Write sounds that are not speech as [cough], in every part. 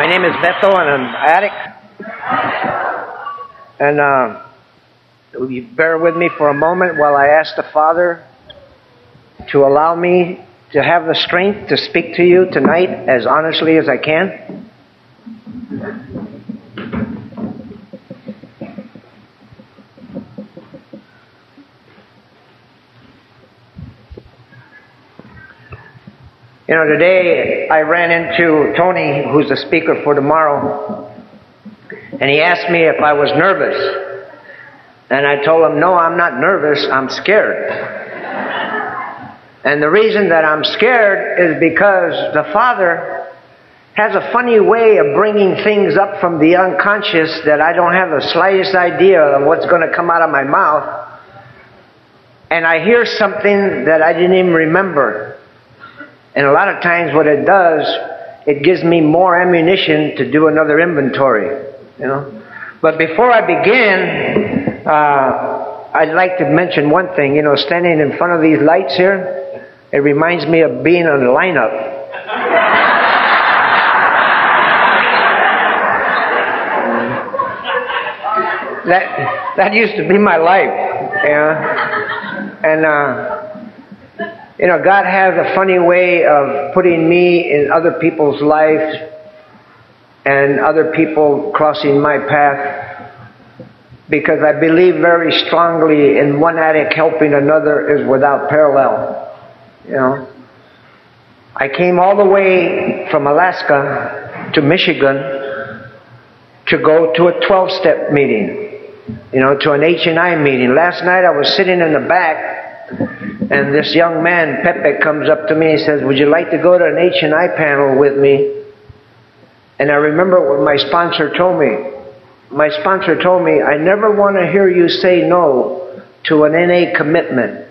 My name is Beto, and I'm addict. And uh, will you bear with me for a moment while I ask the Father to allow me to have the strength to speak to you tonight as honestly as I can? You know, today I ran into Tony, who's the speaker for tomorrow, and he asked me if I was nervous. And I told him, no, I'm not nervous, I'm scared. And the reason that I'm scared is because the Father has a funny way of bringing things up from the unconscious that I don't have the slightest idea of what's going to come out of my mouth. And I hear something that I didn't even remember. And a lot of times what it does, it gives me more ammunition to do another inventory, you know. But before I begin, uh, I'd like to mention one thing. You know, standing in front of these lights here, it reminds me of being on the lineup. that that used to be my life, yeah. And uh, you know, God has a funny way of putting me in other people's lives and other people crossing my path because I believe very strongly in one addict helping another is without parallel. You know, I came all the way from Alaska to Michigan to go to a 12-step meeting, you know, to an H&I meeting. Last night I was sitting in the back and this young man, Pepe, comes up to me and says, Would you like to go to an H&I panel with me? And I remember what my sponsor told me. My sponsor told me, I never want to hear you say no to an NA commitment.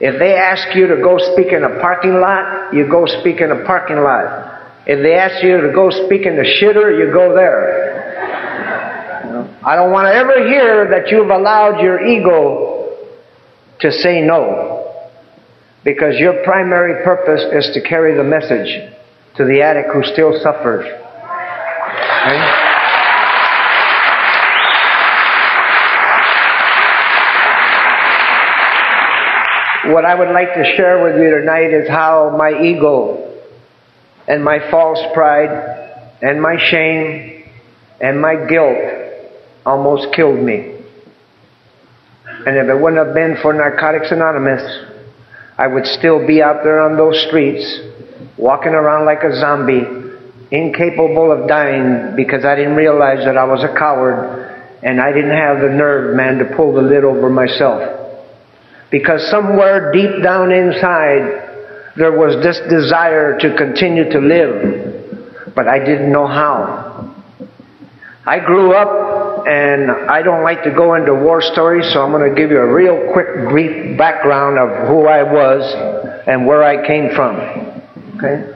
If they ask you to go speak in a parking lot, you go speak in a parking lot. If they ask you to go speak in the shitter, you go there. I don't want to ever hear that you've allowed your ego to say no. Because your primary purpose is to carry the message to the addict who still suffers. Okay? What I would like to share with you tonight is how my ego and my false pride and my shame and my guilt almost killed me. And if it wouldn't have been for Narcotics Anonymous, I would still be out there on those streets, walking around like a zombie, incapable of dying because I didn't realize that I was a coward and I didn't have the nerve, man, to pull the lid over myself. Because somewhere deep down inside, there was this desire to continue to live, but I didn't know how. I grew up and I don't like to go into war stories, so I'm going to give you a real quick, brief background of who I was and where I came from. Okay?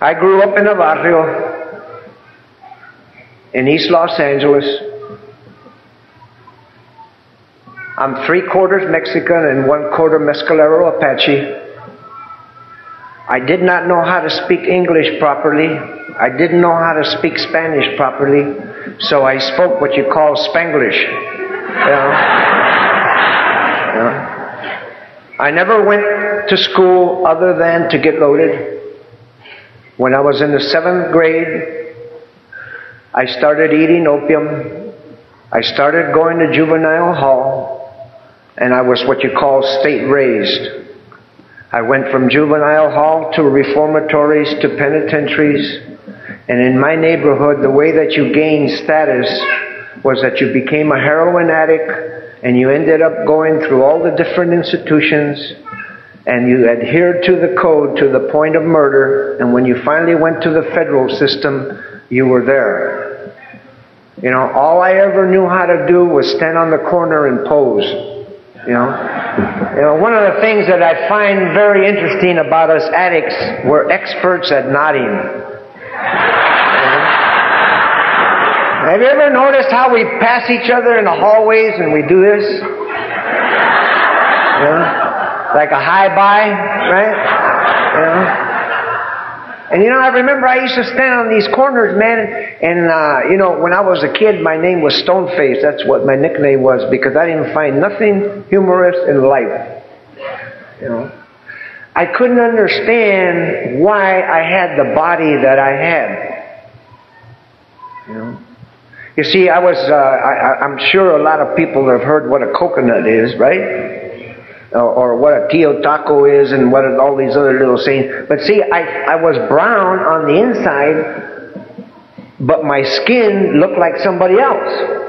I grew up in a barrio in East Los Angeles. I'm three quarters Mexican and one quarter Mescalero Apache. I did not know how to speak English properly. I didn't know how to speak Spanish properly. So I spoke what you call Spanglish. You know? You know? I never went to school other than to get loaded. When I was in the seventh grade, I started eating opium. I started going to juvenile hall, and I was what you call state raised. I went from juvenile hall to reformatories to penitentiaries. And in my neighborhood, the way that you gained status was that you became a heroin addict and you ended up going through all the different institutions and you adhered to the code to the point of murder. And when you finally went to the federal system, you were there. You know, all I ever knew how to do was stand on the corner and pose. You know? You know, one of the things that I find very interesting about us addicts, we're experts at nodding. Have you ever noticed how we pass each other in the hallways and we do this? Like a high bye, right? Know? And you know, I remember I used to stand on these corners, man, and uh, you know, when I was a kid, my name was Stoneface. That's what my nickname was because I didn't find nothing humorous in life. You know, I couldn't understand why I had the body that I had. You know, you see, I was, uh, I, I'm sure a lot of people have heard what a coconut is, right? Or, what a tío taco is and what all these other little sayings. But see, I, I was brown on the inside, but my skin looked like somebody else.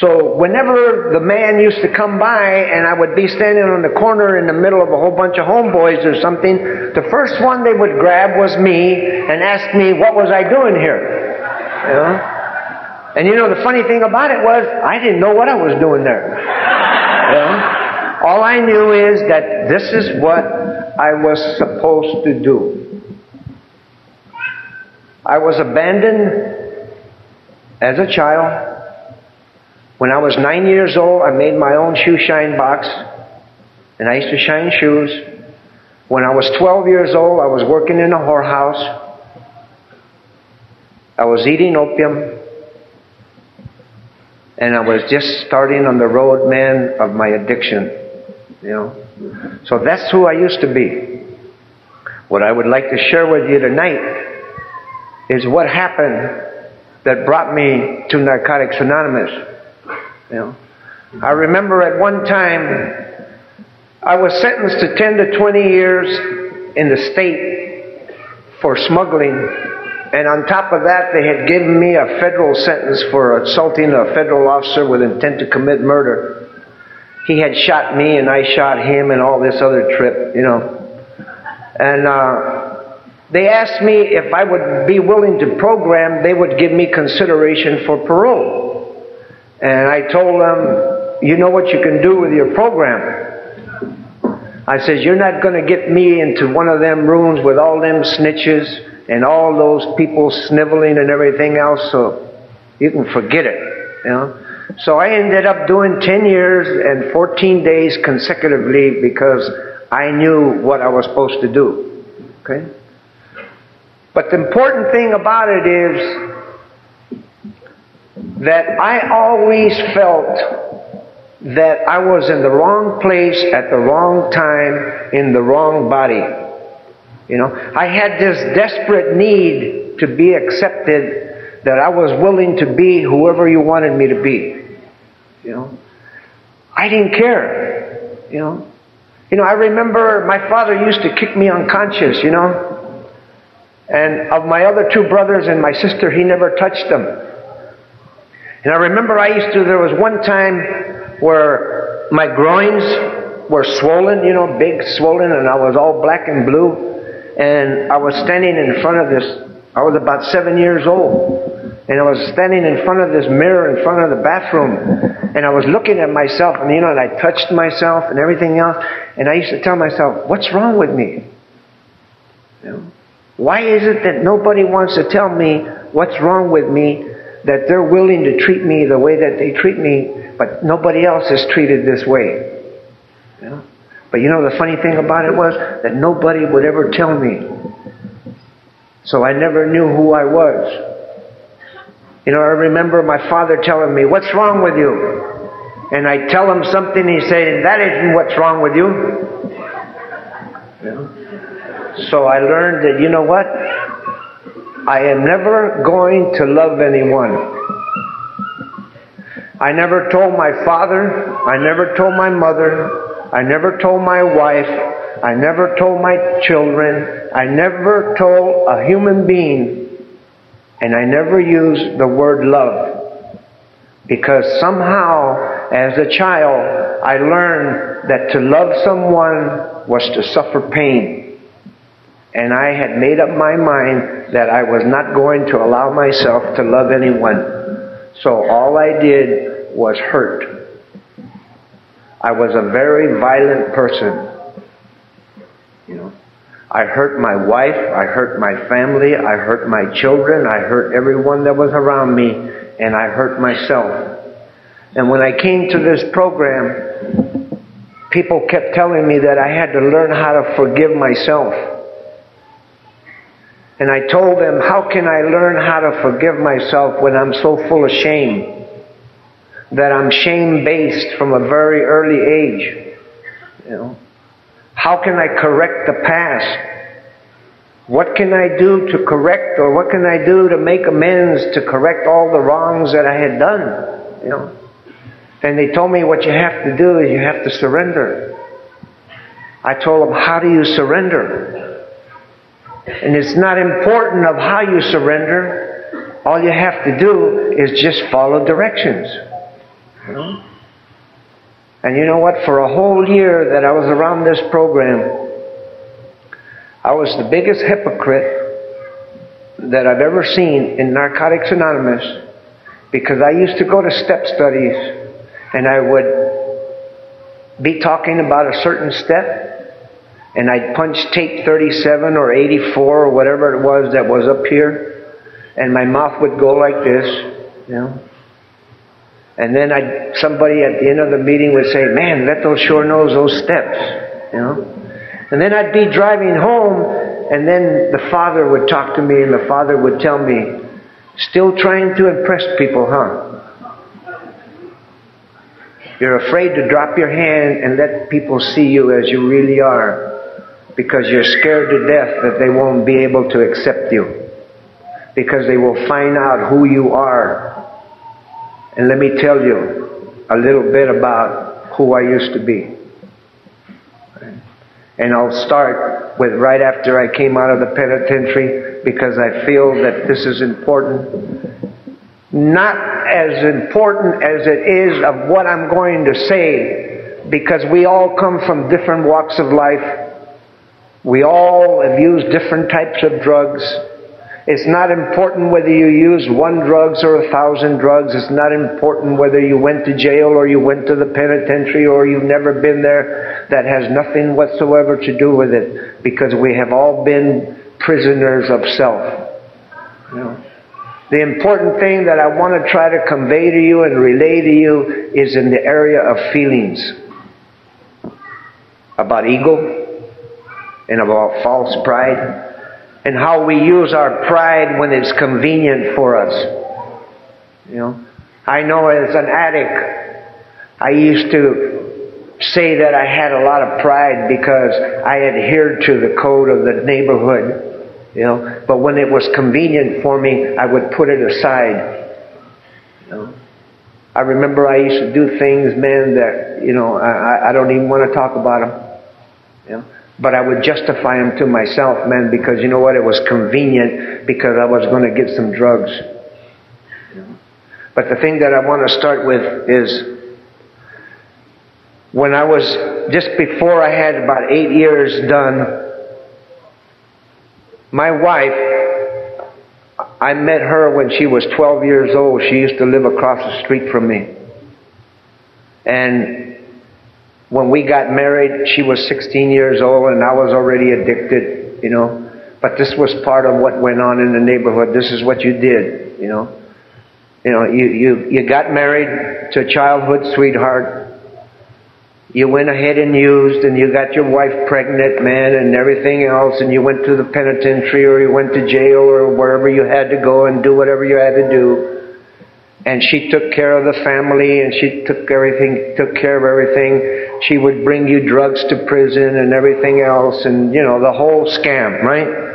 So whenever the man used to come by and I would be standing on the corner in the middle of a whole bunch of homeboys or something, the first one they would grab was me and ask me what was I doing here. You know? And you know the funny thing about it was I didn't know what I was doing there. You know? All I knew is that this is what I was supposed to do. I was abandoned as a child. When I was nine years old, I made my own shoe shine box, and I used to shine shoes. When I was 12 years old, I was working in a whorehouse. I was eating opium and I was just starting on the road, man, of my addiction. You know? So that's who I used to be. What I would like to share with you tonight is what happened that brought me to Narcotics Anonymous. You know? I remember at one time I was sentenced to 10 to 20 years in the state for smuggling. And on top of that, they had given me a federal sentence for assaulting a federal officer with intent to commit murder he had shot me and I shot him and all this other trip, you know. And uh, they asked me if I would be willing to program, they would give me consideration for parole. And I told them, you know what you can do with your program. I said, you're not going to get me into one of them rooms with all them snitches and all those people sniveling and everything else, so you can forget it, you know. So I ended up doing 10 years and 14 days consecutively because I knew what I was supposed to do. Okay? But the important thing about it is that I always felt that I was in the wrong place at the wrong time in the wrong body. You know, I had this desperate need to be accepted that I was willing to be whoever you wanted me to be. You know, I didn't care. You know, you know. I remember my father used to kick me unconscious. You know, and of my other two brothers and my sister, he never touched them. And I remember I used to. There was one time where my groins were swollen. You know, big swollen, and I was all black and blue. And I was standing in front of this I was about seven years old. And I was standing in front of this mirror in front of the bathroom. And I was looking at myself, and you know, and I touched myself and everything else. And I used to tell myself, what's wrong with me? You know? Why is it that nobody wants to tell me what's wrong with me, that they're willing to treat me the way that they treat me, but nobody else is treated this way? You know? But you know, the funny thing about it was that nobody would ever tell me so I never knew who I was. You know, I remember my father telling me, What's wrong with you? And I tell him something, he said, That isn't what's wrong with you. you know? So I learned that, you know what? I am never going to love anyone. I never told my father, I never told my mother, I never told my wife, I never told my children, I never told a human being, and I never used the word love. Because somehow, as a child, I learned that to love someone was to suffer pain. And I had made up my mind that I was not going to allow myself to love anyone. So all I did was hurt. I was a very violent person. You know, I hurt my wife, I hurt my family, I hurt my children, I hurt everyone that was around me, and I hurt myself. And when I came to this program, people kept telling me that I had to learn how to forgive myself. And I told them, how can I learn how to forgive myself when I'm so full of shame? That I'm shame based from a very early age. You know? How can I correct the past? What can I do to correct or what can I do to make amends to correct all the wrongs that I had done? You know? And they told me what you have to do is you have to surrender. I told them, how do you surrender? And it's not important of how you surrender. All you have to do is just follow directions. You know? And you know what? For a whole year that I was around this program, I was the biggest hypocrite that I've ever seen in Narcotics Anonymous because I used to go to step studies and I would be talking about a certain step and I'd punch tape 37 or 84 or whatever it was that was up here and my mouth would go like this, you know. And then I'd, somebody at the end of the meeting would say, man, Beto sure knows those steps, you know. And then I'd be driving home, and then the father would talk to me, and the father would tell me, Still trying to impress people, huh? You're afraid to drop your hand and let people see you as you really are because you're scared to death that they won't be able to accept you because they will find out who you are. And let me tell you a little bit about who I used to be. And I'll start with right after I came out of the penitentiary because I feel that this is important. Not as important as it is of what I'm going to say because we all come from different walks of life. We all have used different types of drugs. It's not important whether you use one drugs or a thousand drugs. It's not important whether you went to jail or you went to the penitentiary or you've never been there. That has nothing whatsoever to do with it because we have all been prisoners of self. You know. The important thing that I want to try to convey to you and relay to you is in the area of feelings. About ego and about false pride and how we use our pride when it's convenient for us. You know, I know as an addict, I used to say that I had a lot of pride because I adhered to the code of the neighborhood. You know, but when it was convenient for me, I would put it aside. You know, I remember I used to do things, man, that you know I, I don't even want to talk about them. You know, but I would justify them to myself, man, because you know what? It was convenient because I was going to get some drugs. But the thing that I want to start with is when I was, just before I had about eight years done, my wife, I met her when she was 12 years old. She used to live across the street from me. And when we got married, she was 16 years old and I was already addicted, you know. But this was part of what went on in the neighborhood. This is what you did, you know. You know, you, you, you got married to a childhood sweetheart. You went ahead and used and you got your wife pregnant, man, and everything else, and you went to the penitentiary or you went to jail or wherever you had to go and do whatever you had to do and she took care of the family and she took everything took care of everything. She would bring you drugs to prison and everything else and you know the whole scam right?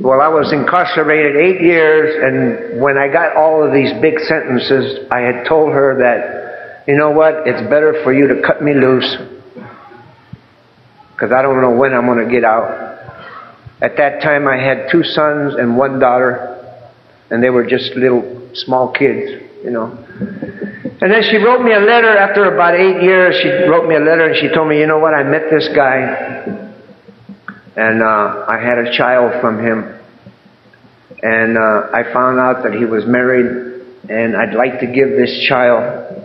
Well i was incarcerated eight years and when i got all of these big sentences i had told her that you know what? It's better for you to cut me loose because i don't know when i'm going to get out. At that time i had two sons and one daughter and they were just little small kids, you know. And then she wrote me a letter after about eight years. She wrote me a letter and she told me, you know what, I met this guy and uh, I had a child from him. And uh, I found out that he was married and I'd like to give this child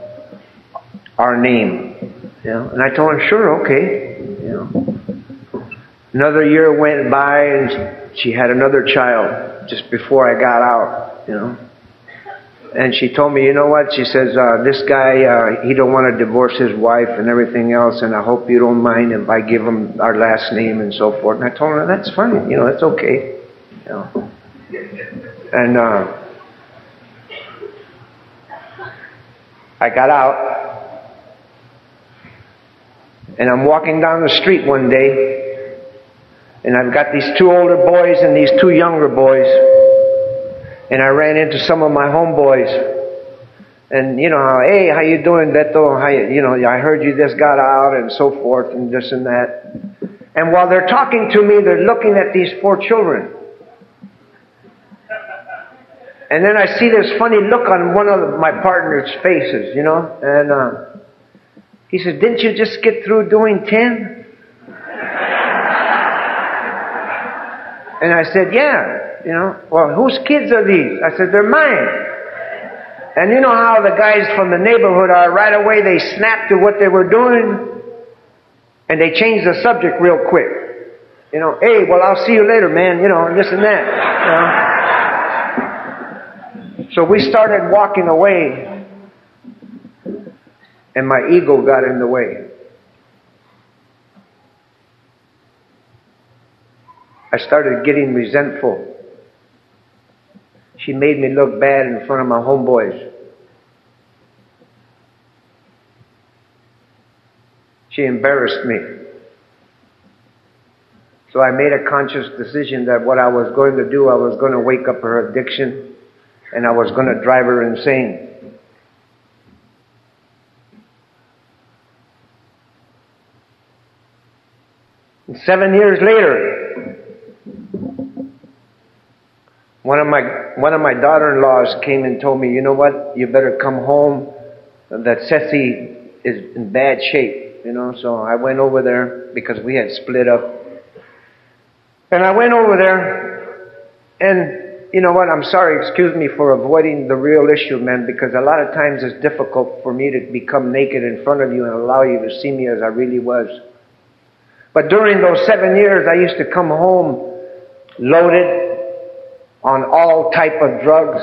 our name. You know? And I told her, sure, okay. You know. Another year went by and she had another child just before I got out, you know. and she told me, you know what? She says, uh, this guy, uh, he don't want to divorce his wife and everything else, and I hope you don't mind if I give him our last name and so forth. And I told her, that's fine, you know, that's okay. You know. And uh, I got out, and I'm walking down the street one day, and I've got these two older boys and these two younger boys and I ran into some of my homeboys. And you know, hey, how you doing, Beto? How you, you know, I heard you just got out and so forth and this and that. And while they're talking to me, they're looking at these four children. And then I see this funny look on one of my partner's faces, you know, and uh, he says, "Didn't you just get through doing ten? And I said, "Yeah." You know, well, whose kids are these? I said, they're mine. And you know how the guys from the neighborhood are right away, they snap to what they were doing and they change the subject real quick. You know, hey, well, I'll see you later, man, you know, and this and that. You know? So we started walking away and my ego got in the way. I started getting resentful. She made me look bad in front of my homeboys. She embarrassed me. So I made a conscious decision that what I was going to do, I was going to wake up her addiction and I was going to drive her insane. And seven years later, one of my one of my daughter-in-laws came and told me, you know what, you better come home. That Ceci is in bad shape, you know. So I went over there because we had split up, and I went over there, and you know what? I'm sorry, excuse me for avoiding the real issue, man, because a lot of times it's difficult for me to become naked in front of you and allow you to see me as I really was. But during those seven years, I used to come home loaded on all type of drugs.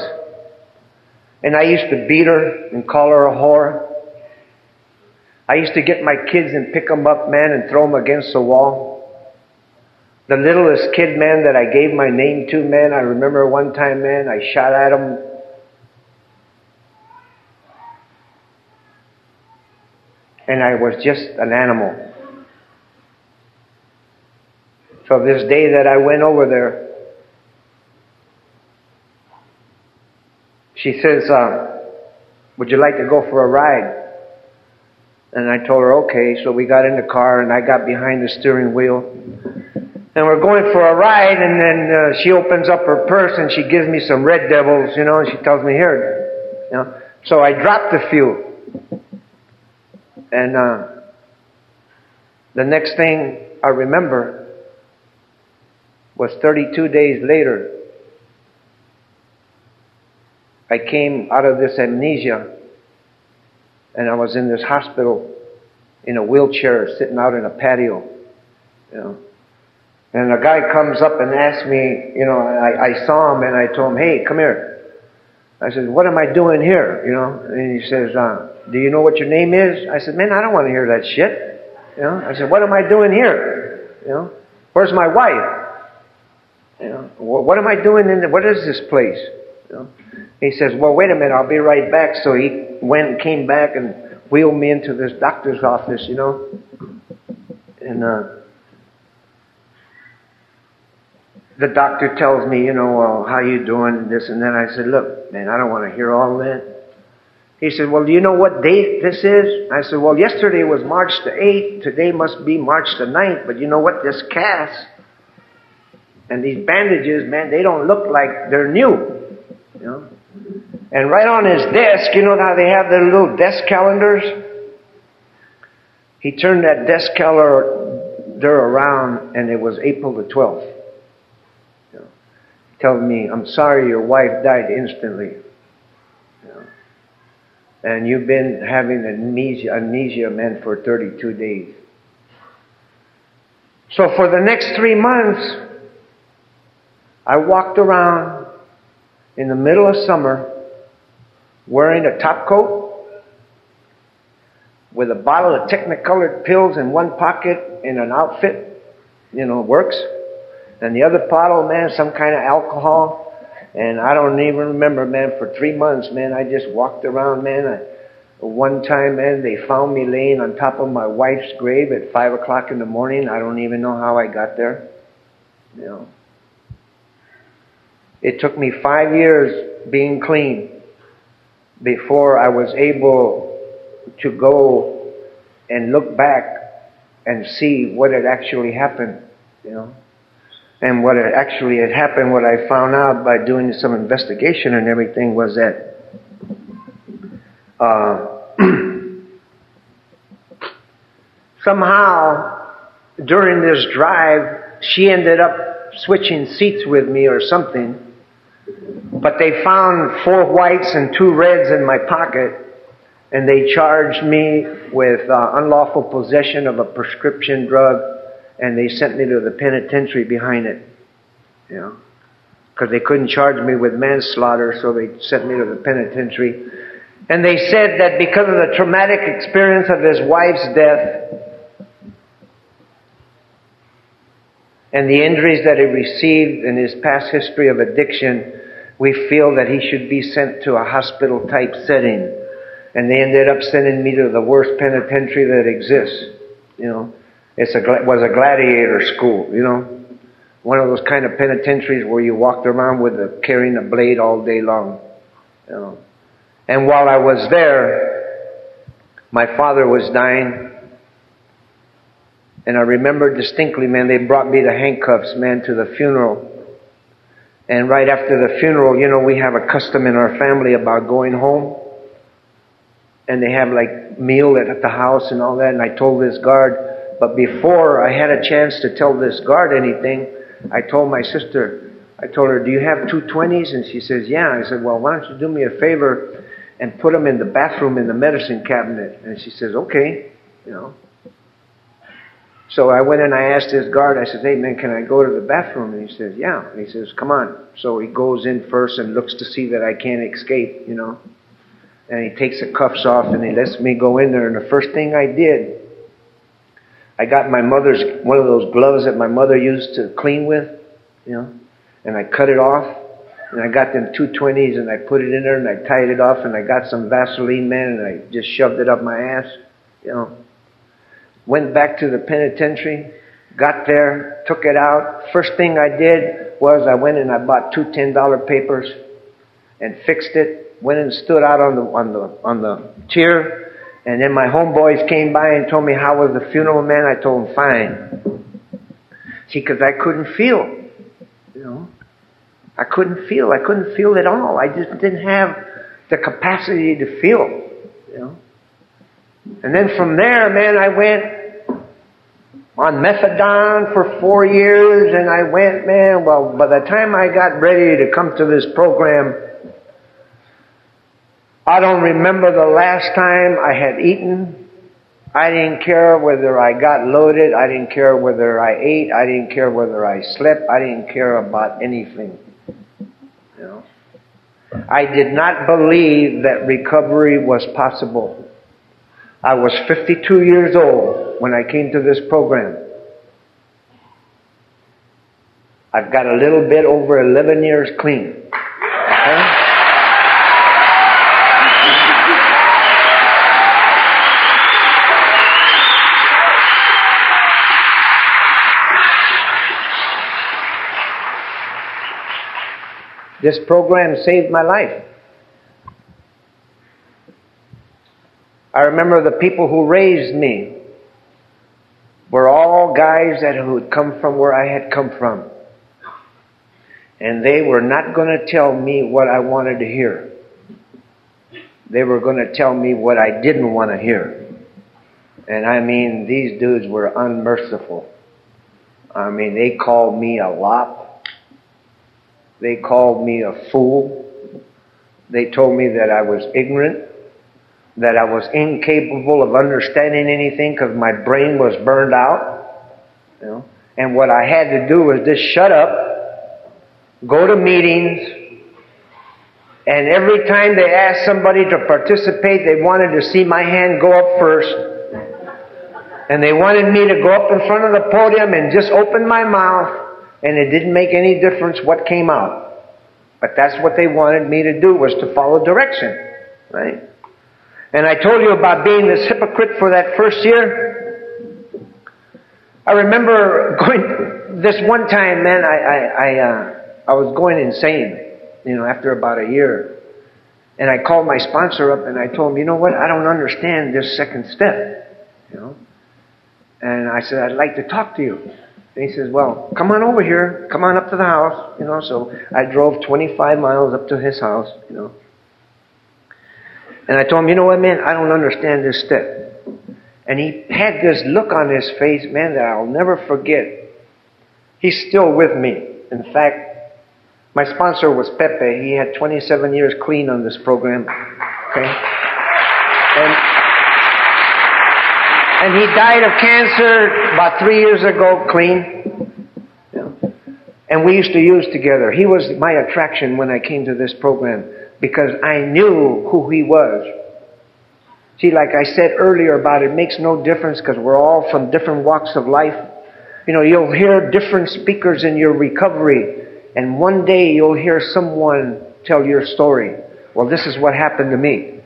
And I used to beat her and call her a whore. I used to get my kids and pick them up, man, and throw them against the wall. The littlest kid, man, that I gave my name to, man, I remember one time, man, I shot at him. And I was just an animal. So this day that I went over there, she says, uh, would you like to go for a ride? And I told her, okay. So we got in the car and I got behind the steering wheel. And we're going for a ride and then uh, she opens up her purse and she gives me some Red Devils, you know, and she tells me, here, you know. So I dropped a few. And uh, the next thing I remember was 32 days later, I came out of this amnesia and I was in this hospital in a wheelchair sitting out in a patio, you know. And a guy comes up and asks me, you know, I, I saw him and I told him, hey, come here. I said, what am I doing here? You know, and he says, uh, do you know what your name is? I said, man, I don't want to hear that shit. You know, I said, what am I doing here? You know, where's my wife? You know, what am I doing in the, what is this place? You know, he says, well, wait a minute, I'll be right back. So he went and came back and wheeled me into this doctor's office, you know. And uh, the doctor tells me, you know, well, how you doing, this and then I said, look, man, I don't want to hear all that. He said, well, do you know what date this is? I said, well, yesterday was March the 8th. Today must be March the 9th. But you know what? This cast and these bandages, man, they don't look like they're new. You know? And right on his desk, you know how they have their little desk calendars? He turned that desk calendar around and it was April the 12th. You know, telling me, I'm sorry your wife died instantly. You know, and you've been having amnesia, amnesia, man, for 32 days. So for the next three months, I walked around in the middle of summer wearing a top coat with a bottle of Technicolor pills in one pocket in an outfit, you know, works. And the other bottle, man, some kind of alcohol. And I don't even remember, man, for three months, man, I just walked around, man. I, one time, man, they found me laying on top of my wife's grave at five o'clock in the morning. I don't even know how I got there. You know. It took me five years being clean before I was able to go and look back and see what had actually happened, you know. And what had actually had happened, what I found out by doing some investigation and everything was that uh, [clears throat] somehow during this drive, she ended up switching seats with me or something. But they found four whites and two reds in my pocket, and they charged me with uh, unlawful possession of a prescription drug, and they sent me to the penitentiary behind it. You know, because they couldn't charge me with manslaughter, so they sent me to the penitentiary. And they said that because of the traumatic experience of his wife's death and the injuries that he received in his past history of addiction, we feel that he should be sent to a hospital type setting. And they ended up sending me to the worst penitentiary that exists. You know, it's a was a gladiator school. You know, one of those kind of penitentiaries where you walked around with a carrying a blade all day long. You know. And while I was there, my father was dying. And I remember distinctly, man, they brought me the handcuffs, man, to the funeral. And right after the funeral, you know, we have a custom in our family about going home. And they have like meal at the house and all that. And I told this guard, but before I had a chance to tell this guard anything, I told my sister, I told her, do you have two twenties? And she says, yeah. I said, well, why don't you do me a favor? and put them in the bathroom in the medicine cabinet. And she says, okay, you know. So I went and I asked this guard, I said, hey man, can I go to the bathroom? And he says, yeah. And he says, come on. So he goes in first and looks to see that I can't escape, you know. And he takes the cuffs off and he lets me go in there. And the first thing I did, I got my mother's, one of those gloves that my mother used to clean with, you know, and I cut it off and I got them 220s and I put it in there and I tied it off and I got some Vaseline, man, and I just shoved it up my ass, you know. Went back to the penitentiary, got there, took it out. First thing I did was I went and I bought two $10 papers and fixed it, went and stood out on the, on the, on the chair, and then my homeboys came by and told me how was the funeral, man. I told them fine. See, cause I couldn't feel, you know. I couldn't feel. I couldn't feel at all. I just didn't have the capacity to feel. You know. And then from there, man, I went on methadone for four years, and I went, man. Well, by the time I got ready to come to this program, I don't remember the last time I had eaten. I didn't care whether I got loaded. I didn't care whether I ate. I didn't care whether I slept. I didn't care about anything. I did not believe that recovery was possible. I was 52 years old when I came to this program. I've got a little bit over 11 years clean. Okay? This program saved my life. I remember the people who raised me were all guys that who had come from where I had come from. And they were not going to tell me what I wanted to hear. They were going to tell me what I didn't want to hear. And I mean, these dudes were unmerciful. I mean, they called me a lop. They called me a fool. They told me that I was ignorant, that I was incapable of understanding anything because my brain was burned out. You know? And what I had to do was just shut up, go to meetings, And every time they asked somebody to participate, they wanted to see my hand go up first. And they wanted me to go up in front of the podium and just open my mouth, and it didn't make any difference what came out. But that's what they wanted me to do was to follow direction, right? And I told you about being this hypocrite for that first year. I remember [laughs] going this one time, man. I I I, uh, I was going insane you know, after about a year. And I called my sponsor up and I told him, you know what, I don't understand this second step, you know. And I said, I'd like to talk to you. And he says, well, come on over here, come on up to the house, you know. So I drove 25 miles up to his house, you know. And I told him, you know what, man, I don't understand this step. And he had this look on his face, man, that I'll never forget. He's still with me. In fact, my sponsor was Pepe. He had 27 years clean on this program. Okay? And, and he died of cancer about three years ago, clean. Yeah. And we used to use together. He was my attraction when I came to this program because I knew who he was. See, like I said earlier about it makes no difference because we're all from different walks of life. You know, you'll hear different speakers in your recovery and one day you'll hear someone tell your story. Well, this is what happened to me.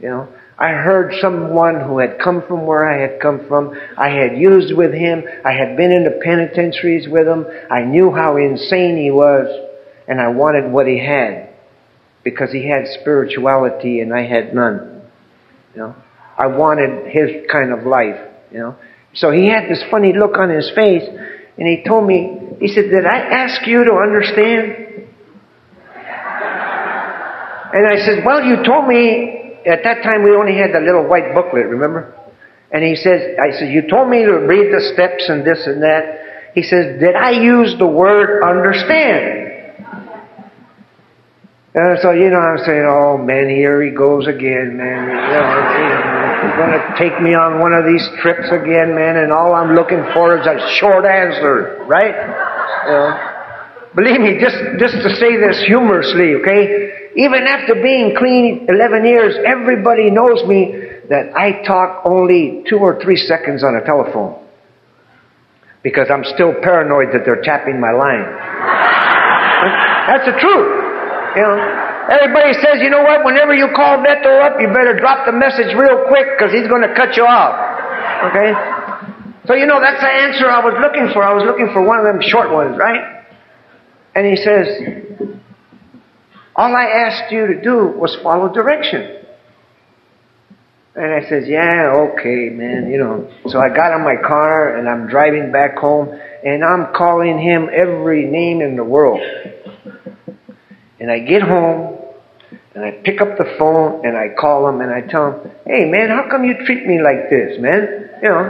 You know, I heard someone who had come from where I had come from. I had used with him. I had been in the penitentiaries with him. I knew how insane he was, and I wanted what he had because he had spirituality and I had none. You know, I wanted his kind of life. You know, so he had this funny look on his face, and he told me, he said, Did I ask you to understand? And I said, Well, you told me, at that time we only had the little white booklet, remember? And he says, I said, You told me to read the steps and this and that. He says, Did I use the word understand? And so, you know, I'm saying, oh man, here he goes again, man. You know, he's going to take me on one of these trips again, man, and all I'm looking for is a short answer, right? You know? Believe me, just, just to say this humorously, okay? Even after being clean 11 years, everybody knows me that I talk only two or three seconds on a telephone. Because I'm still paranoid that they're tapping my line. [laughs] That's the truth. You know, everybody says, you know what, whenever you call Beto up, you better drop the message real quick because he's going to cut you off. Okay? So, you know, that's the answer I was looking for. I was looking for one of them short ones, right? And he says, all I asked you to do was follow direction. And I says, yeah, okay, man, you know. So I got in my car and I'm driving back home and I'm calling him every name in the world. And I get home and I pick up the phone and I call him and I tell him, hey man, how come you treat me like this, man? You know,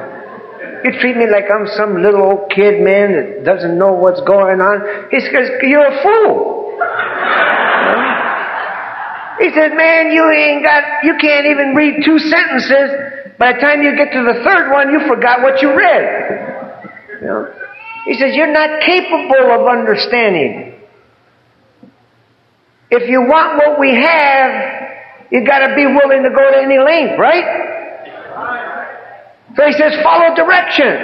you treat me like I'm some little old kid, man, that doesn't know what's going on. He says, you're a fool. He says, man, you ain't got, you can't even read two sentences. By the time you get to the third one, you forgot what you read. You know? He says, you're not capable of understanding. If you want what we have, you gotta be willing to go to any length, right? So he says, follow direction.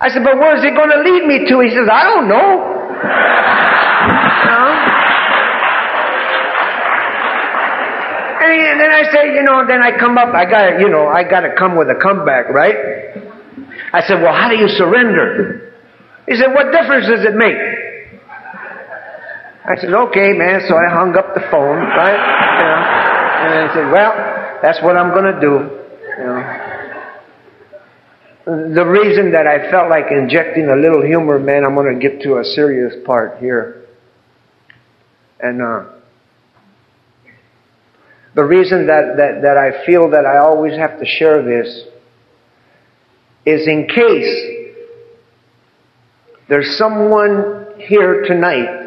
I said, but where's it gonna lead me to? He says, I don't know. [laughs] And then I say, you know, then I come up, I gotta, you know, I gotta come with a comeback, right? I said, well, how do you surrender? He said, what difference does it make? I said, okay, man. So I hung up the phone, right? You know, and I said, well, that's what I'm going to do. You know. The reason that I felt like injecting a little humor, man, I'm going to get to a serious part here. And uh, the reason that, that, that I feel that I always have to share this is in case there's someone here tonight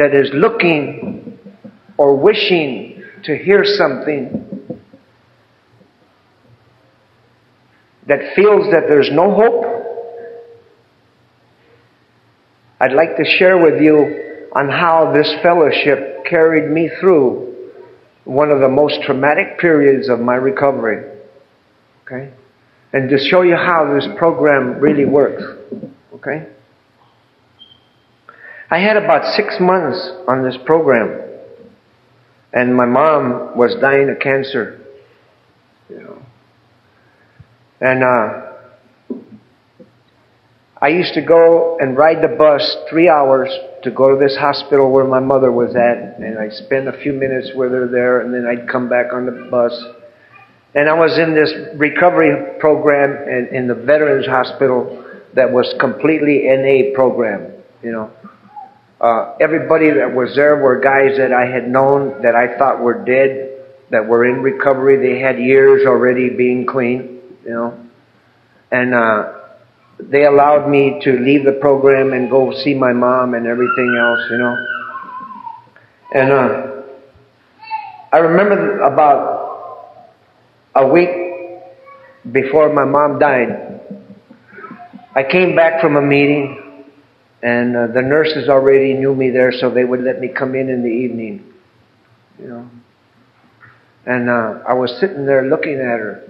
that is looking or wishing to hear something that feels that there's no hope, I'd like to share with you on how this fellowship carried me through one of the most traumatic periods of my recovery. Okay? And to show you how this program really works. Okay? I had about six months on this program. And my mom was dying of cancer. You know. And uh, I used to go and ride the bus three hours to go to this hospital where my mother was at, and I'd spend a few minutes with her there, and then I'd come back on the bus. And I was in this recovery program in, in the Veterans Hospital that was completely NA program, you know. Uh, everybody that was there were guys that I had known that I thought were dead, that were in recovery. They had years already being clean, you know. And, uh, they allowed me to leave the program and go see my mom and everything else, you know. And uh, I remember about a week before my mom died, I came back from a meeting, and uh, the nurses already knew me there, so they would let me come in in the evening, you know. And uh, I was sitting there looking at her,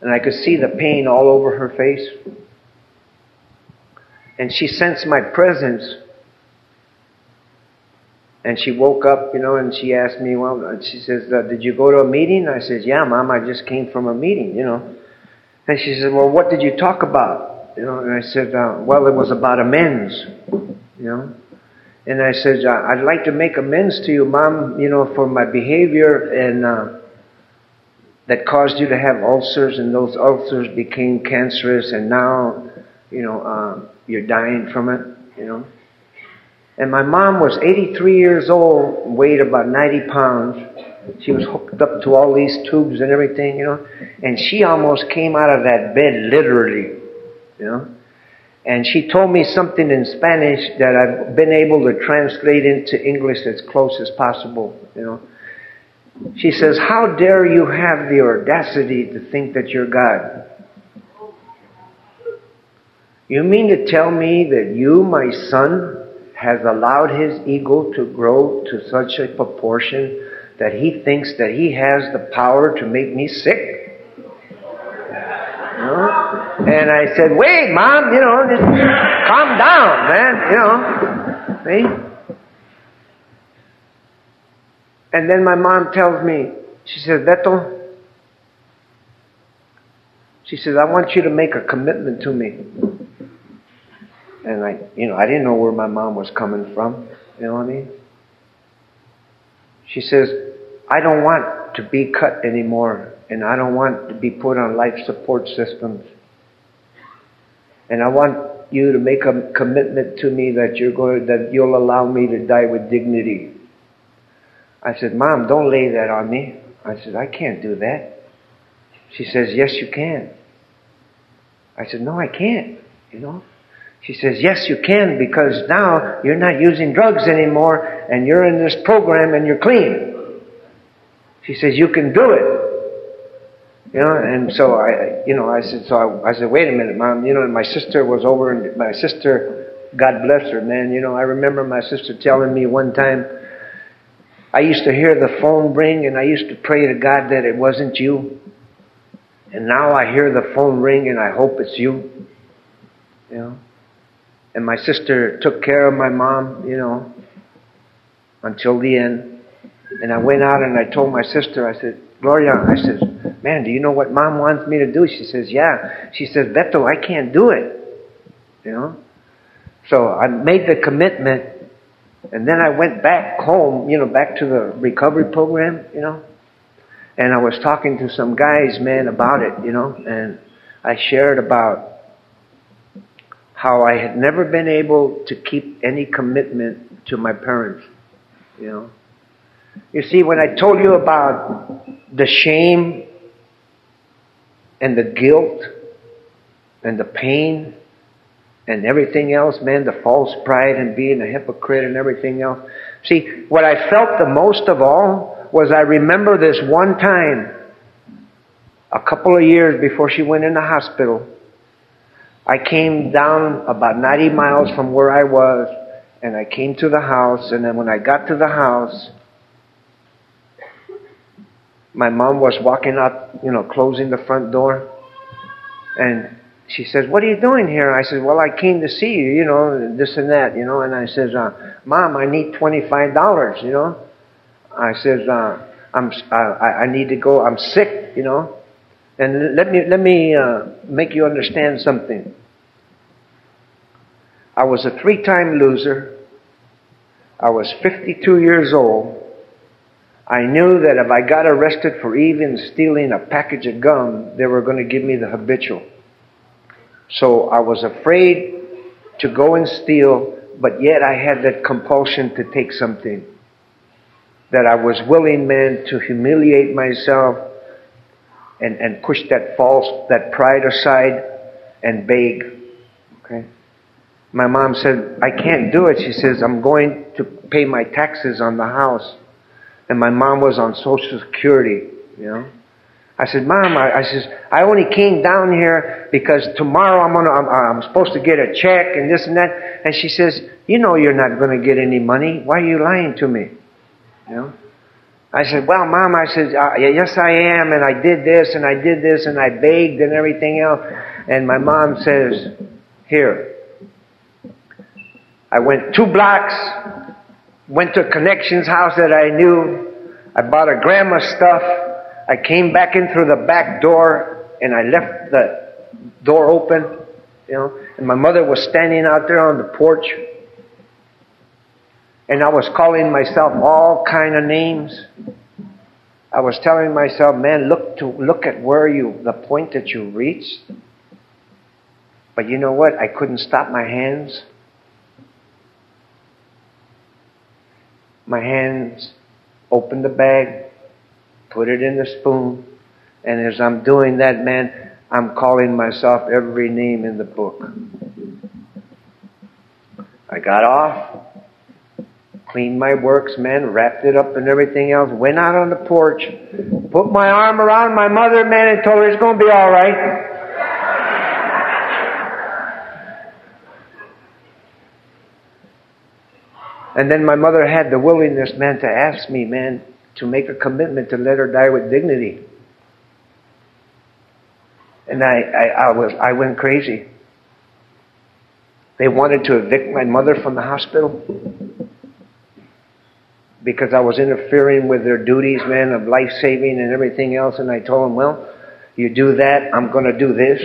and I could see the pain all over her face and she sensed my presence. And she woke up, you know, and she asked me, well, she says, uh, did you go to a meeting? I said, yeah, mom, I just came from a meeting, you know. And she said, well, what did you talk about? You know, and I said, uh, well, it was about amends, you know. And I said, uh, I'd like to make amends to you, mom, you know, for my behavior and, uh, that caused you to have ulcers and those ulcers became cancerous and now, you know, uh, you're dying from it, you know. And my mom was 83 years old, weighed about 90 pounds. She was hooked up to all these tubes and everything, you know. And she almost came out of that bed literally, you know. And she told me something in Spanish that I've been able to translate into English as close as possible, you know. She says, How dare you have the audacity to think that you're God? You mean to tell me that you, my son, has allowed his ego to grow to such a proportion that he thinks that he has the power to make me sick? And I said, wait, mom, you know, just calm down, man, you know. See? And then my mom tells me, she says, Beto, she says, I want you to make a commitment to me. And I, you know, I didn't know where my mom was coming from. You know what I mean? She says, I don't want to be cut anymore, and I don't want to be put on life support systems. And I want you to make a commitment to me that you're going that you'll allow me to die with dignity. I said, Mom, don't lay that on me. I said, I can't do that. She says, Yes, you can. I said, No, I can't. You know? She says, yes, you can because now you're not using drugs anymore and you're in this program and you're clean. She says, you can do it. You know, and so I, you know, I said, so I, I said, wait a minute, mom, you know, my sister was over and my sister, God bless her, man, you know, I remember my sister telling me one time, I used to hear the phone ring and I used to pray to God that it wasn't you. And now I hear the phone ring and I hope it's you. You know? And my sister took care of my mom, you know, until the end. And I went out and I told my sister, I said, Gloria, I said, man, do you know what mom wants me to do? She says, yeah. She says, Beto, I can't do it. You know? So I made the commitment and then I went back home, you know, back to the recovery program, you know. And I was talking to some guys, man, about it, you know, and I shared about how I had never been able to keep any commitment to my parents. You know. You see, when I told you about the shame and the guilt and the pain and everything else, man, the false pride and being a hypocrite and everything else. See, what I felt the most of all was I remember this one time, a couple of years before she went in the hospital, I came down about 90 miles from where I was, And I came to the house, and then when I got to the house, my mom was walking up, you know, closing the front door. And she says, what are you doing here? I said, well, I came to see you, you know, this and that, you know. And I says, uh, mom, I need $25, you know. I says, uh, I'm, uh, I, I need to go, I'm sick, you know. And let me, let me uh, make you understand something. I was a three-time loser. I was 52 years old. I knew that if I got arrested for even stealing a package of gum, they were going to give me the habitual. So I was afraid to go and steal, but yet I had that compulsion to take something. That I was willing, man, to humiliate myself and, and push that false, that pride aside and beg. Okay? My mom said, I can't do it. She says, I'm going to pay my taxes on the house. And my mom was on Social Security, you know. I said, Mom, I, I says, I only came down here because tomorrow I'm gonna, I'm, I'm supposed to get a check and this and that. And she says, you know you're not gonna get any money. Why are you lying to me? You know? I said, well, Mom, I said, uh, yes, I am, and I did this, and I did this, and I begged and everything else. And my mom says, here. I went two blocks, went to a connections house that I knew. I bought a grandma stuff. I came back in through the back door, and I left the door open, you know, and my mother was standing out there on the porch. And I was calling myself all kind of names. I was telling myself, man, look to look at where you the point that you reached. But you know what? I couldn't stop my hands. My hands open the bag, put it in the spoon, and as I'm doing that, man, I'm calling myself every name in the book. I got off, cleaned my works, man, wrapped it up and everything else, went out on the porch, put my arm around my mother, man, and told her it's going to be all right. And then my mother had the willingness, man, to ask me, man, to make a commitment to let her die with dignity. And I, I, I was, I went crazy. They wanted to evict my mother from the hospital because I was interfering with their duties, man, of life saving and everything else. And I told them, well, you do that, I'm going to do this.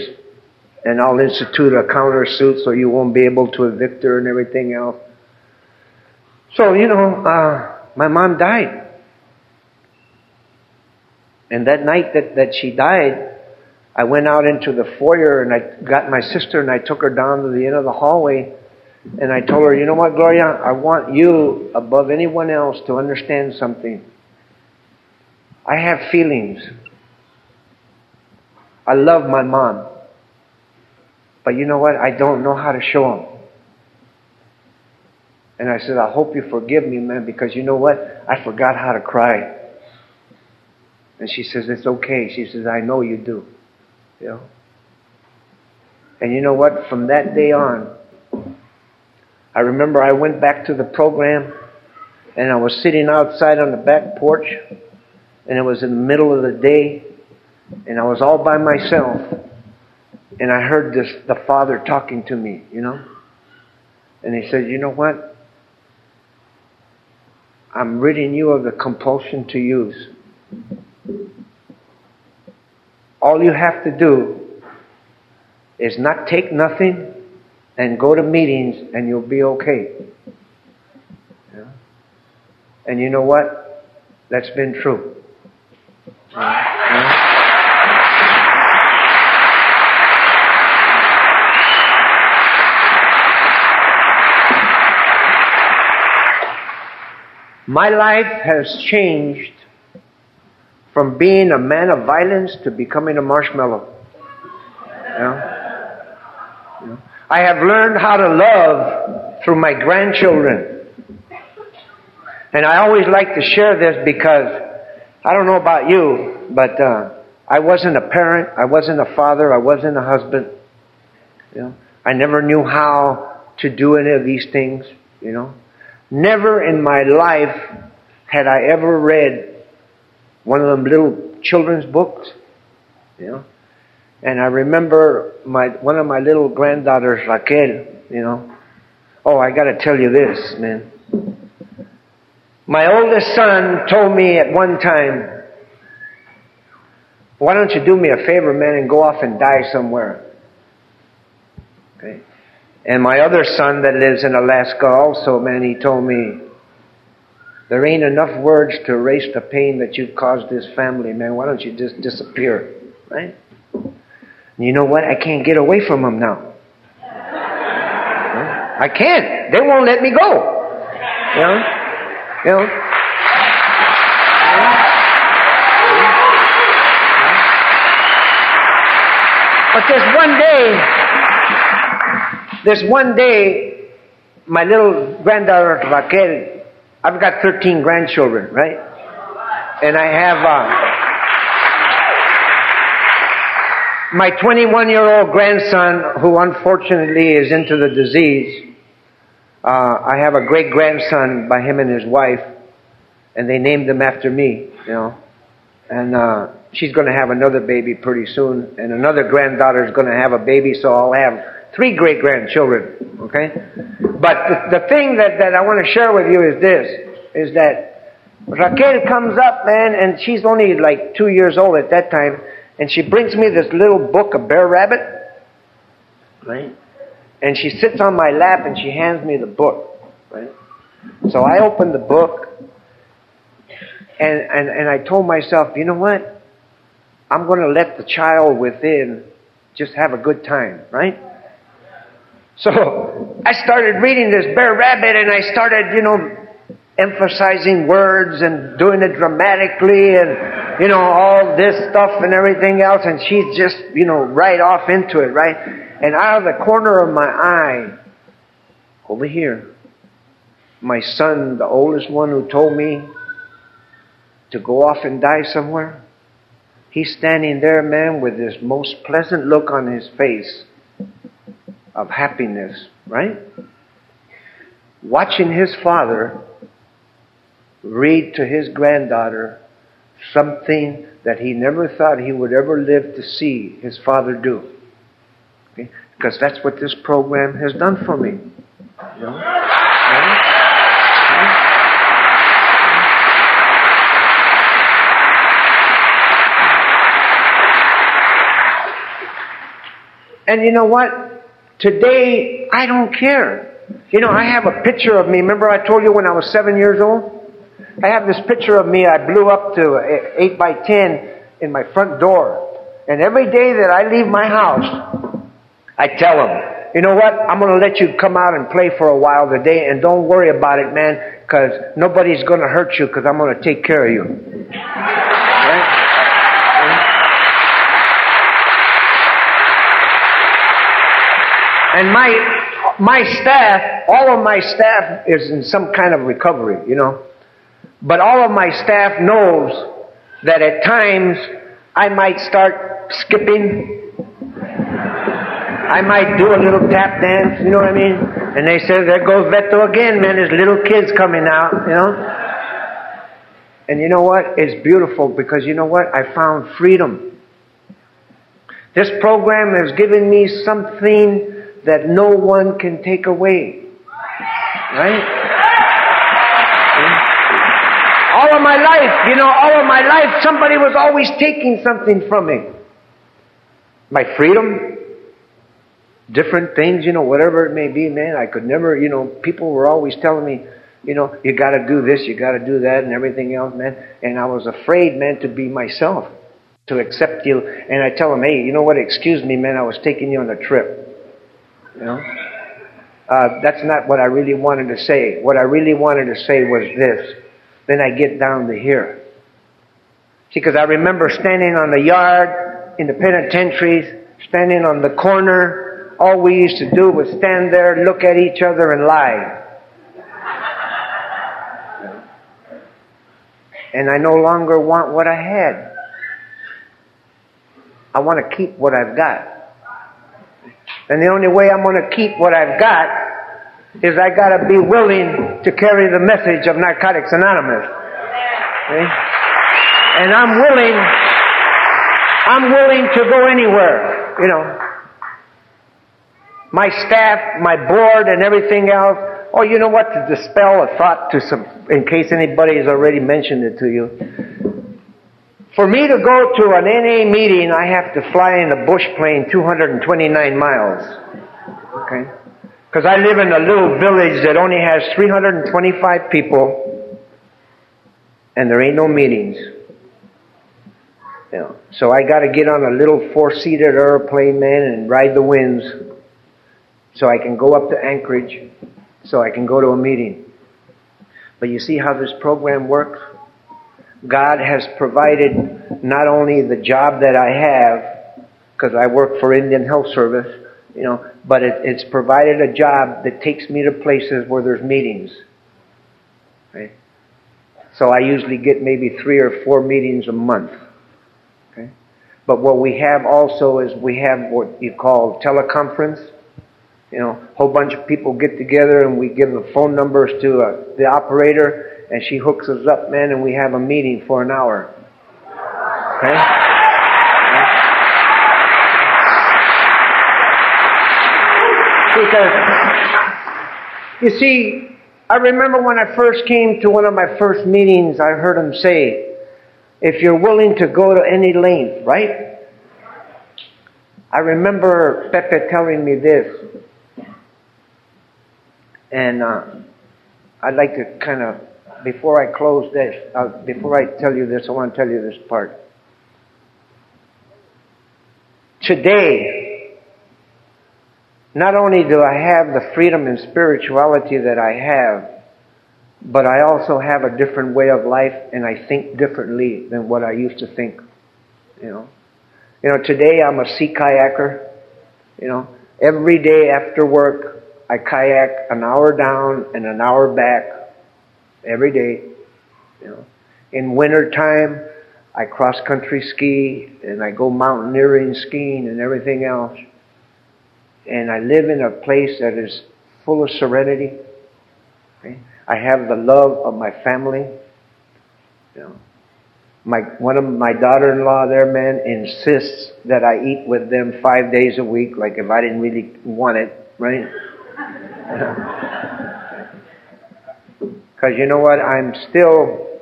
And I'll institute a countersuit so you won't be able to evict her and everything else. So, you know, uh, my mom died. And that night that, that she died, I went out into the foyer and I got my sister and I took her down to the end of the hallway and I told her, you know what, Gloria, I want you above anyone else to understand something. I have feelings. I love my mom. But you know what? I don't know how to show them. And I said, I hope you forgive me, man, because you know what? I forgot how to cry. And she says, it's okay. She says, I know you do. You know? And you know what? From that day on, I remember I went back to the program and I was sitting outside on the back porch and it was in the middle of the day and I was all by myself and I heard this, the father talking to me, you know? And he said, you know what? I'm ridding you of the compulsion to use. All you have to do is not take nothing and go to meetings and you'll be okay. Yeah? And you know what? That's been true. Yeah? My life has changed from being a man of violence to becoming a marshmallow. Yeah? Yeah. I have learned how to love through my grandchildren. And I always like to share this because I don't know about you, but uh, I wasn't a parent, I wasn't a father, I wasn't a husband. I never knew how to do any of these things. You know? Never in my life had I ever read one of them little children's books. You know? And I remember my one of my little granddaughters, Raquel, you know. Oh, I gotta tell you this, man. My oldest son told me at one time, why don't you do me a favor, man, and go off and die somewhere? Okay. And my other son that lives in Alaska also, man, he told me, there ain't enough words to erase the pain that you've caused this family, man. Why don't you just disappear? Right? And you know what? I can't get away from them now. I can't. They won't let me go. You know? You know? But there's one day, there's one day, my little granddaughter Raquel, I've got 13 grandchildren, right? And I have, uh, my 21 year old grandson, who unfortunately is into the disease, uh, I have a great grandson by him and his wife, and they named him after me, you know. And, uh, she's going to have another baby pretty soon, and another granddaughter is going to have a baby, so I'll have three great grandchildren. Okay? But the, the thing that, that I want to share with you is this, is that Raquel comes up, man, and she's only like two years old at that time, and she brings me this little book, a Brer Rabbit, right? And she sits on my lap and she hands me the book, right? So I open the book, and, and, and I told myself, you know what? I'm going to let the child within just have a good time, right? So I started reading this Brer Rabbit and I started, you know, emphasizing words and doing it dramatically and, you know, all this stuff and everything else and she's just, you know, right off into it, right? And out of the corner of my eye, over here, my son, the oldest one who told me to go off and die somewhere, He's standing there, man, with this most pleasant look on his face of happiness, right? Watching his father read to his granddaughter something that he never thought he would ever live to see his father do. Okay? Because that's what this program has done for me. You know? And you know what? Today, I don't care. You know, I have a picture of me. Remember I told you when I was seven years old? I have this picture of me I blew up to 8 by 10 in my front door. And every day that I leave my house, I tell them, you know what? I'm going to let you come out and play for a while today and don't worry about it, man, because nobody's going to hurt you because I'm going to take care of you. And my, my staff, all of my staff is in some kind of recovery, you know. But all of my staff knows that at times I might start skipping. I might do a little tap dance, you know what I mean? And they say, there goes Beto again, man, there's little kids coming out, you know? And you know what? It's beautiful because you know what? I found freedom. This program has given me something that no one can take away. Right? All of my life, you know, all of my life, somebody was always taking something from me. My freedom, different things, you know, whatever it may be, man, I could never, you know, people were always telling me, you know, you gotta do this, you gotta do that, and everything else, man. And I was afraid, man, to be myself, to accept you. And I tell them, hey, you know what, excuse me, man, I was taking you on a trip. You know? Uh, that's not what I really wanted to say. What I really wanted to say was this. Then I get down to here. See, because I remember standing on the yard in the penitentiaries, standing on the corner. All we used to do was stand there, look at each other, and lie. And I no longer want what I had. I want to keep what I've got. And the only way I'm going to keep what I've got is I gotta be willing to carry the message of Narcotics Anonymous. Okay? And I'm willing, I'm willing to go anywhere, you know. My staff, my board, and everything else. Oh, you know what? To dispel a thought to some, in case anybody has already mentioned it to you. For me to go to an NA meeting, I have to fly in a bush plane 229 miles. Okay? Because I live in a little village that only has 325 people, and there ain't no meetings. You know, so I got to get on a little four-seated airplane, man, and ride the winds, so I can go up to Anchorage, so I can go to a meeting. But you see how this program works? God has provided not only the job that I have, because I work for Indian Health Service, you know, but it, it's provided a job that takes me to places where there's meetings. So I usually get maybe three or four meetings a month. Okay? But what we have also is we have what you call teleconference. You know, a whole bunch of people get together and we give the phone numbers to uh, the operator and she hooks us up, man, and we have a meeting for an hour. Okay? Because, you see, I remember when I first came to one of my first meetings, I heard him say, if you're willing to go to any length, right? I remember Pepe telling me this, and uh, I'd like to kind of, before I close this, uh, before I tell you this, I want to tell you this part. Today, not only do I have the freedom and spirituality that I have, but I also have a different way of life and I think differently than what I used to think. You know, you know, today I'm a sea kayaker. You know, every day after work, I kayak an hour down and an hour back every day. You know, in winter time, I cross country ski and I go mountaineering skiing and everything else and I live in a place that is full of serenity. Okay? I have the love of my family. You know, my one of my daughter-in-law there, man, insists that I eat with them five days a week, like if I didn't really want it, right? [laughs] Because you know what? I'm still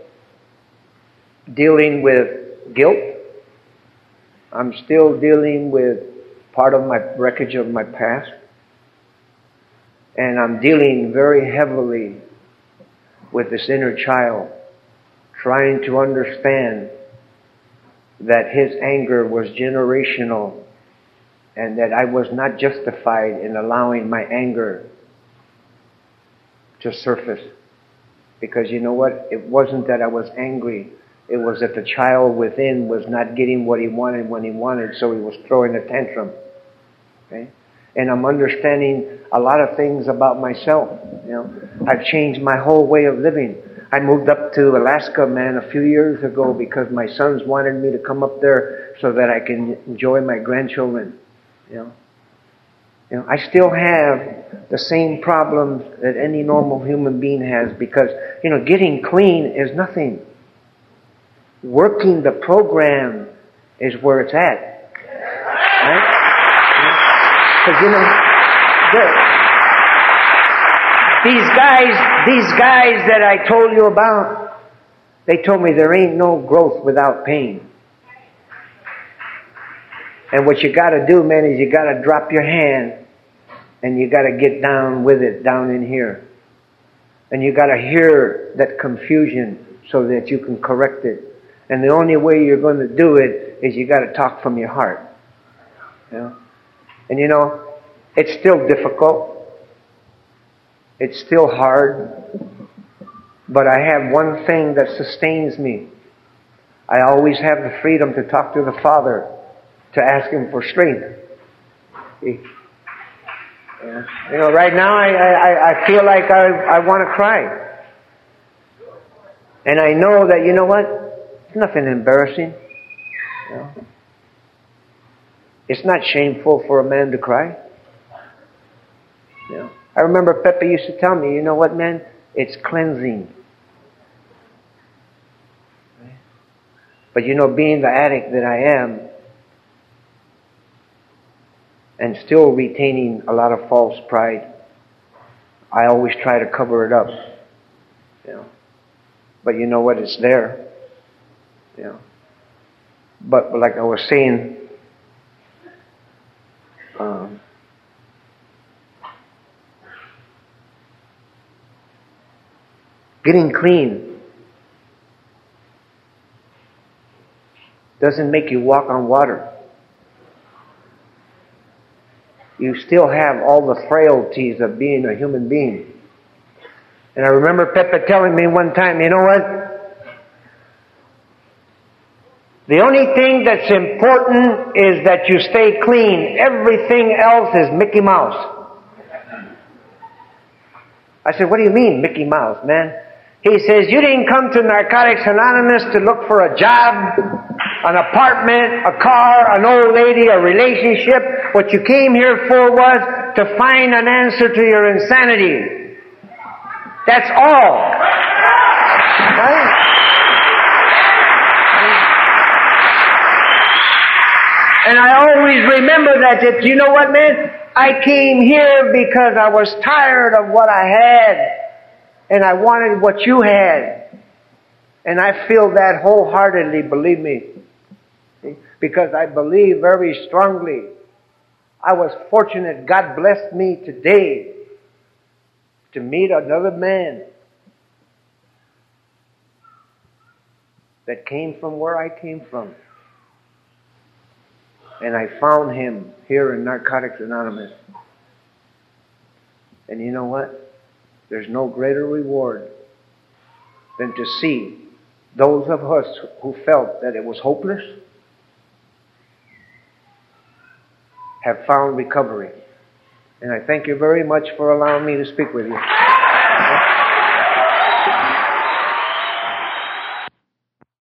dealing with guilt. I'm still dealing with part of my wreckage of my past. And I'm dealing very heavily with this inner child, trying to understand that his anger was generational and that I was not justified in allowing my anger to surface. Because you know what? It wasn't that I was angry. It was that the child within was not getting what he wanted when he wanted, so he was throwing a tantrum. Okay? And I'm understanding a lot of things about myself. You know, I've changed my whole way of living. I moved up to Alaska, man, a few years ago because my sons wanted me to come up there so that I can enjoy my grandchildren. You know, you know, I still have the same problems that any normal human being has because, you know, getting clean is nothing working the program is where it's at. Right? Because, you know, these guys, these guys that I told you about, they told me there ain't no growth without pain. And what you gotta do, man, is you gotta drop your hand and you gotta get down with it, down in here. And you gotta hear that confusion so that you can correct it. And the only way you're going to do it is you got to talk from your heart. And you know, it's still difficult. It's still hard. But I have one thing that sustains me. I always have the freedom to talk to the Father, to ask Him for strength. Yeah. You know, right now I, I, I feel like I, I want to cry. And I know that, you know what? It's nothing embarrassing. You know? It's not shameful for a man to cry. You know? I remember Pepe used to tell me, you know what, man? It's cleansing. But you know, being the addict that I am, and still retaining a lot of false pride, I always try to cover it up. You know. But you know what? It's there. You know. But, like I was saying, um, getting clean doesn't make you walk on water. You still have all the frailties of being a human being. And I remember Pepe telling me one time, you know what? The only thing that's important is that you stay clean. Everything else is Mickey Mouse. I said, what do you mean, Mickey Mouse, man? He says, you didn't come to Narcotics Anonymous to look for a job, an apartment, a car, an old lady, a relationship. What you came here for was to find an answer to your insanity. That's all. Right? And I always remember that, that, you know what, man? I came here because I was tired of what I had and I wanted what you had. And I feel that wholeheartedly, believe me. Because I believe very strongly. I was fortunate. God blessed me today to meet another man that came from where I came from. And I found him here in Narcotics Anonymous. And you know what? There's no greater reward than to see those of us who felt that it was hopeless have found recovery. And I thank you very much for allowing me to speak with you.